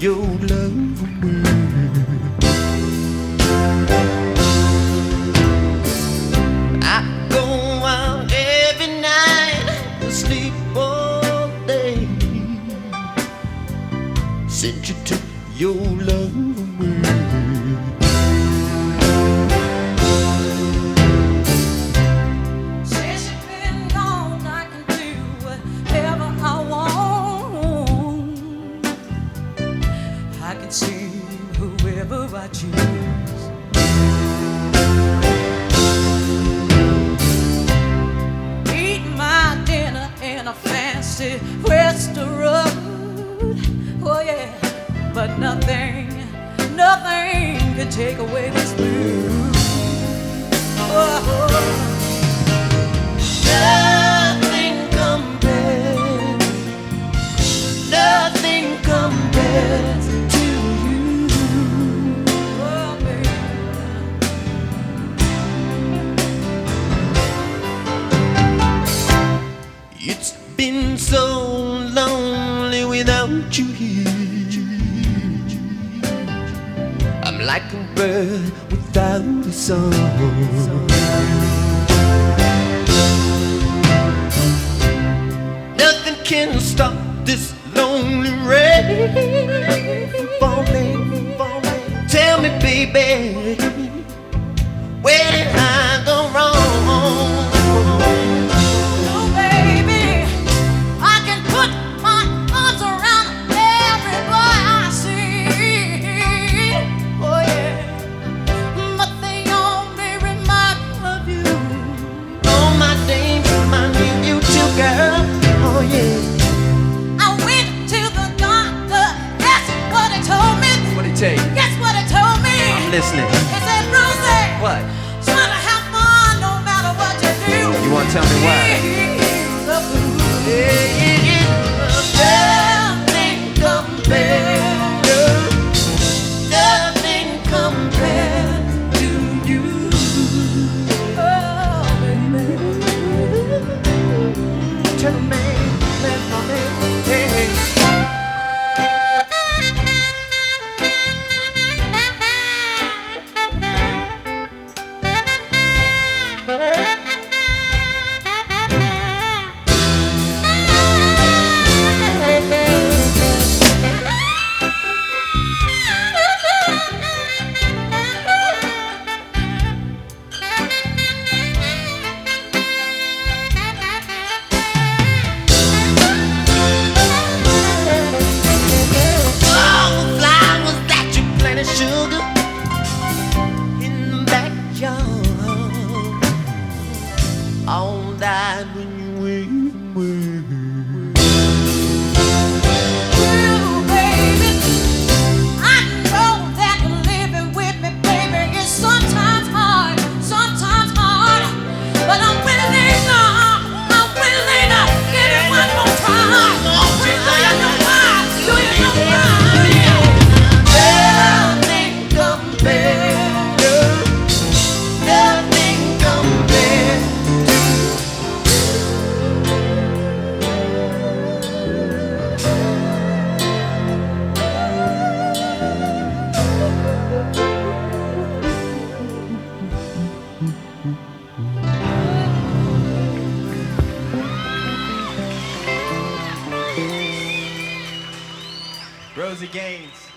your love away. I go out every night and sleep all day. You took your love away. Nothing, nothing could take away this blues. Oh. Nothing compares. Nothing compares. to you. Oh, it's been so lonely without you here. Like a bird without a song. Nothing can stop this lonely rain falling, falling. Tell me, baby, where did I go wrong? Listening. Rosie Gaines.